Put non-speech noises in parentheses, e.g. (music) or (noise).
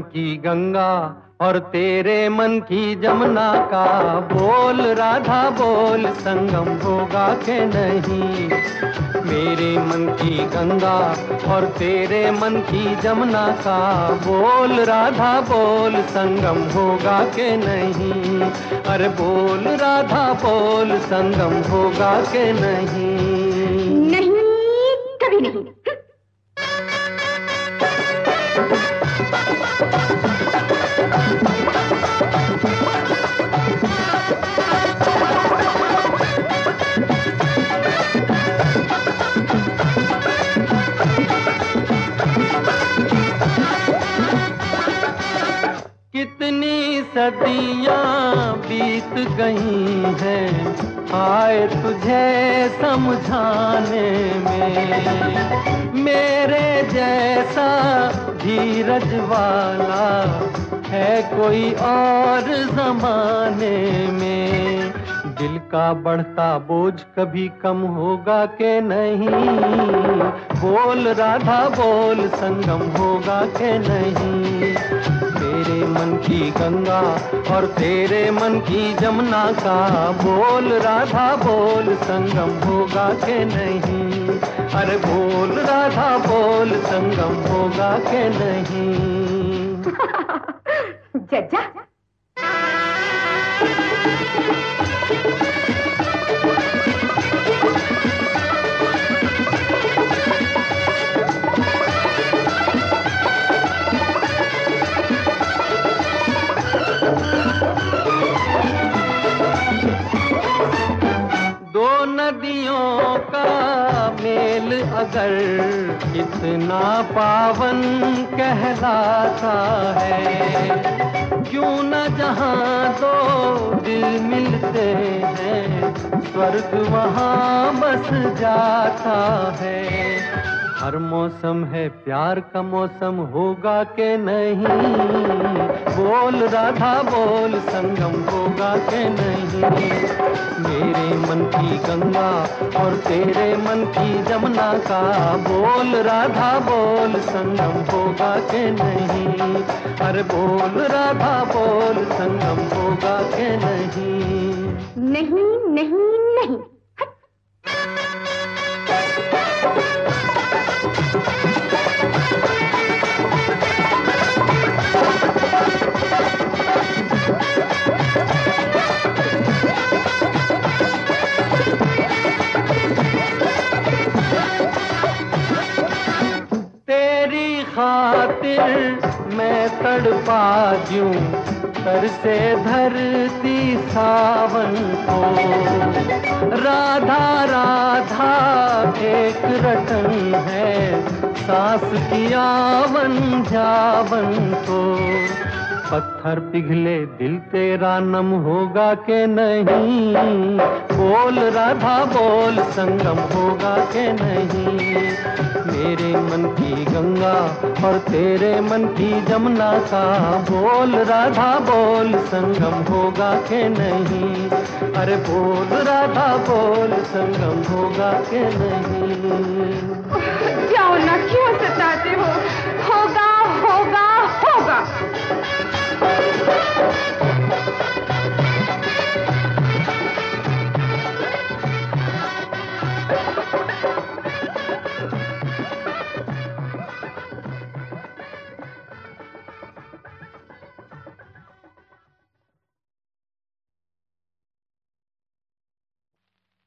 की गंगा और तेरे मन की जमुना का। बोल राधा, बोल संगम होगा के नहीं? मेरे मन की गंगा और तेरे मन की जमुना का। बोल राधा, बोल संगम होगा के नहीं? अरे बोल राधा, बोल संगम होगा के नहीं? नहीं, कभी नहीं। सदियाँ बीत गई हैं आए तुझे समझाने में। मेरे जैसा धीरज वाला है कोई और जमाने में। दिल का बढ़ता बोझ कभी कम होगा के नहीं? बोल राधा, बोल संगम होगा के नहीं? मन की गंगा और तेरे मन की जमुना का बोल, राधा बोल, संगम होगा के नहीं? अरे बोल, राधा बोल, संगम होगा के नहीं? (laughs) जज्जा दो नदियों का मेल अगर कितना पावन कहलाता है। क्यों न जहाँ दो दिल मिलते हैं, स्वर्ग वहाँ बस जाता है। हर मौसम है प्यार का मौसम होगा के नहीं? बोल राधा, बोल संगम होगा के नहीं? मेरे मन की गंगा और तेरे मन की जमुना का बोल राधा, बोल संगम होगा के नहीं? अरे बोल राधा, बोल संगम होगा के नहीं? नहीं नहीं नहीं। खातिर मैं तड़पा दूँ तर से धरती सावन को। राधा राधा, एक रटन है, सास की आवन जावन को। पत्थर पिघले दिल तेरा नम होगा के नहीं, बोल राधा, बोल संगम होगा के नहीं। मेरे मन की गंगा और तेरे मन की जमुना का बोल, राधा बोल, संगम होगा के नहीं? अरे बोल, राधा बोल, संगम होगा के नहीं? जाओ ना क्यों